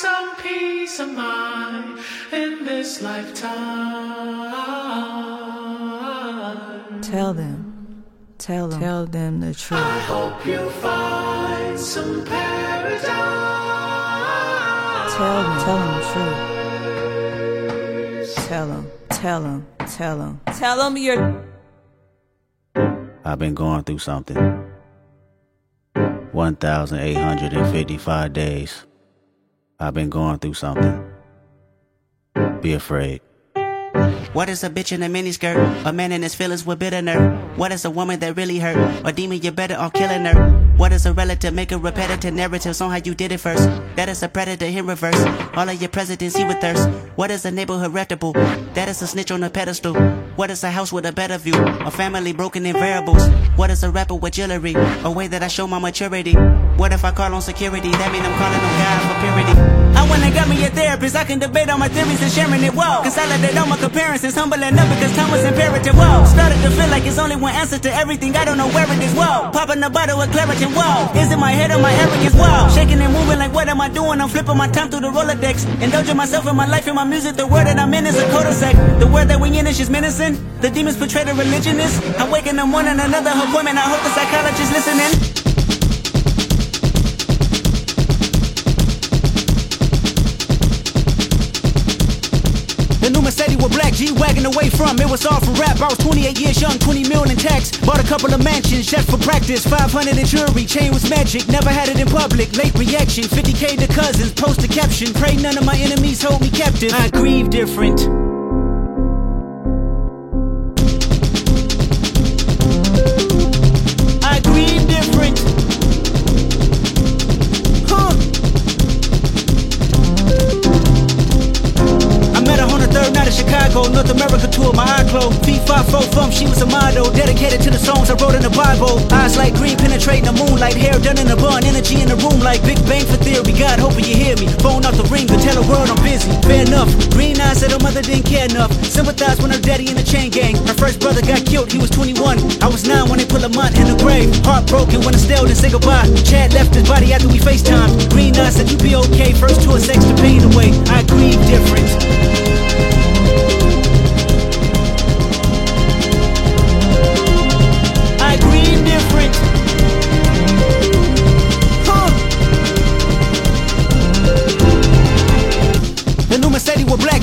some peace of mind in this lifetime. Tell them, tell them, tell them the truth. I hope you find some paradise. Tell them, tell them the truth. Tell them, tell them, tell them, tell them you're. I've been going through something. 1,855 days. I've been going through something. Be afraid. What is a bitch in a miniskirt? A man in his feelings with bitter nerve. What is a woman that really hurt? A demon, you better off killing her. What is a relative? Make a repetitive narratives on how you did it first. That is a predator in reverse. All of your presidents he with thirst. What is a neighborhood reputable? That is a snitch on a pedestal. What is a house with a better view? A family broken in variables. What is a rapper with jewelry? A way that I show my maturity. What if I call on security? That mean I'm calling on God for purity. I went and got me a therapist. I can debate on my theories and sharing it. Whoa. Consolidate all my comparisons. Humbling up because time was imperative. Whoa. Started to feel like it's only one answer to everything. I don't know where it is. Whoa. Popping a bottle with Claritin. Whoa. Is it my head or my arrogance? Whoa. Shaking and moving like what am I doing? I'm flipping my time through the Rolodex. Indulging myself in my life and my music. The word that I'm in is a cul-de-sac. The word that we in is just menacing. The demons portray the religionist. I'm waking up one and another appointment. I hope the psychologist listening. The new Mercedes with black G-Wagon away from. It was all for rap, I was 28 years young, 20 million in tax. Bought a couple of mansions, just for practice. 500 in jewelry, chain was magic. Never had it in public, late reaction. 50k to cousins, post a caption. Pray none of my enemies hold me captive. I grieve different Feet five four from, she was a model, dedicated to the songs I wrote in the Bible. Eyes like green, penetrating the moonlight, hair done in a bun, energy in the room like Big Bang for theory. God, hoping you hear me. Phone off the ring, but tell the world I'm busy. Fair enough. Green eyes said her mother didn't care enough. Sympathize when her daddy in the chain gang. Her first brother got killed, he was 21. I was nine when they put Lamont in the grave. Heartbroken when Estelle didn't say goodbye. Chad left his body after we FaceTime. Green eyes said you be okay. First tour sex to pain away. I grieve different.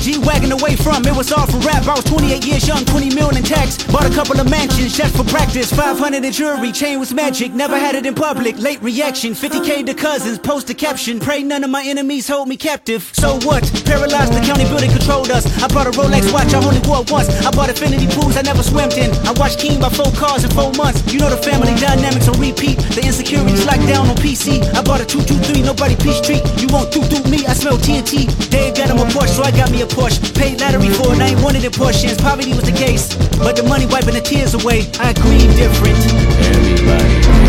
G-Wagon away from It was all for rap, I was 28 years young, 20 million in tax. Bought a couple of mansions, just for practice. 500 in jewelry, chain was magic. Never had it in public, late reaction. 50k to cousins, post a caption. Pray none of my enemies hold me captive. So what? Paralyzed, the county building controlled us. I bought a Rolex watch, I only wore once. I bought infinity pools I never swam in. I watched Keem by four cars in four months. You know the family dynamics on repeat. The insecurities locked down on PC I bought a 223, nobody peace treat. You won't do do me, I smell TNT They got him a Porsche, so I got me a Porsche Paid lottery for it, I ain't wanted it portions Poverty was the case, but the money wiping the tears away. I grieve different. Everybody